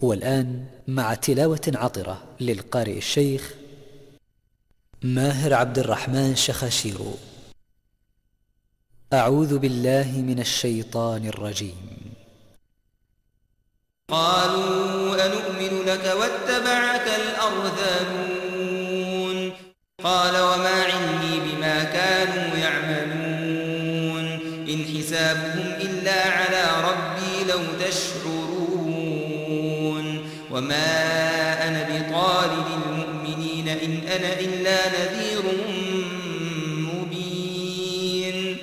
والآن مع تلاوة عطرة للقارئ الشيخ ماهر عبد الرحمن شخاشير أعوذ بالله من الشيطان الرجيم. قالوا أنؤمن لك واتبعك الأرذلون. قال وما عندي بما كانوا يعملون. إن حسابهم إلا على ربي لو تشعر وما أنا بطالب المؤمنين إن أنا إلا نذير مبين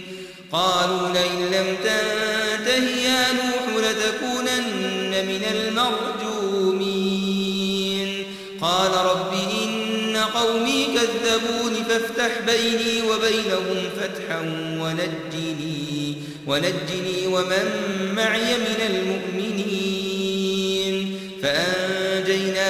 قالوا لئن لم تنتهي يا نوح لتكونن من المرجومين قال رب إن قومي كذبون فافتح بيني وبينهم فتحا ونجني, ونجني ومن معي من المؤمنين فأنت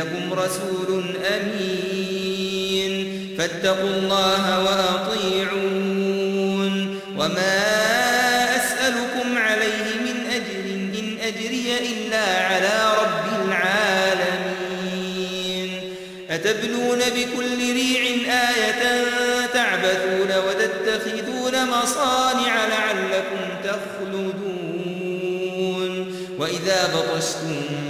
إنكم رسول أمين. فاتقوا الله وأطيعون. وما أسألكم عليه من أجر إن أجري إلا على رب العالمين. أتبنون بكل ريع آية تعبثون وتتخذون مصانع لعلكم تخلدون. وإذا بطشتم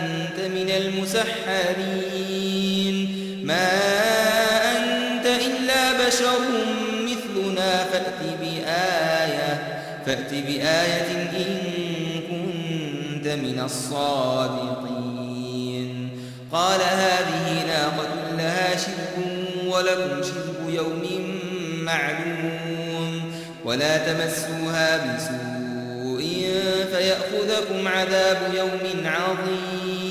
المسحرين. ما أنت إلا بشر مثلنا فأت بآية, فأت بآية إن كنت من الصادقين. قال هذه ناقة لها شرك ولكم شرك يوم معلوم. ولا تمسوها بسوء فيأخذكم عذاب يوم عظيم.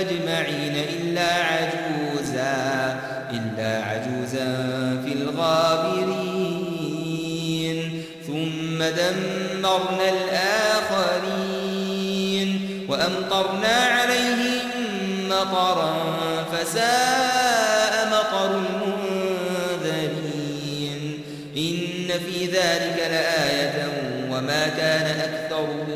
أجمعين إلا عجوزا إلا عجوزا في الغابرين. ثم دمرنا الآخرين وأمطرنا عليهم مطرا فساء مطر المنذرين. إن في ذلك لآية وما كان أكثرهم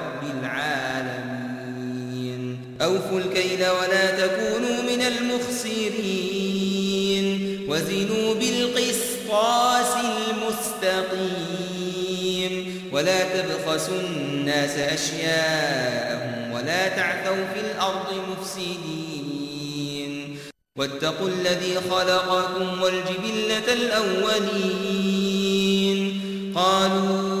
أوفوا الكيل ولا تكونوا من المخسرين وزنوا بالقسطاس المستقيم ولا تبخسوا الناس أشياءهم ولا تعثوا في الأرض مفسدين واتقوا الذي خلقكم والجبلة الأولين قالوا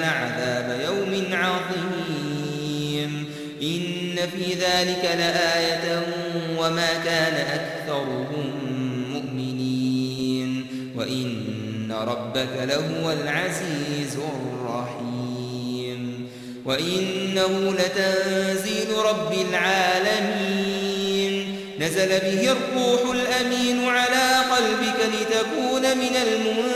لعذاب يوم عظيم إن في ذلك لآية وما كان أكثرهم مؤمنين وإن ربك لهو العزيز الرحيم وإنه لتنزيل رب العالمين نزل به الروح الأمين على قلبك لتكون من المنزلين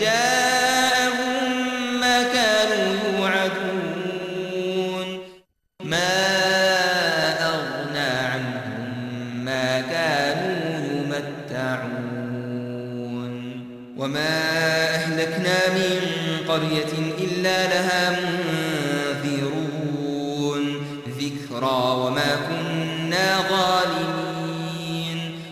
جاء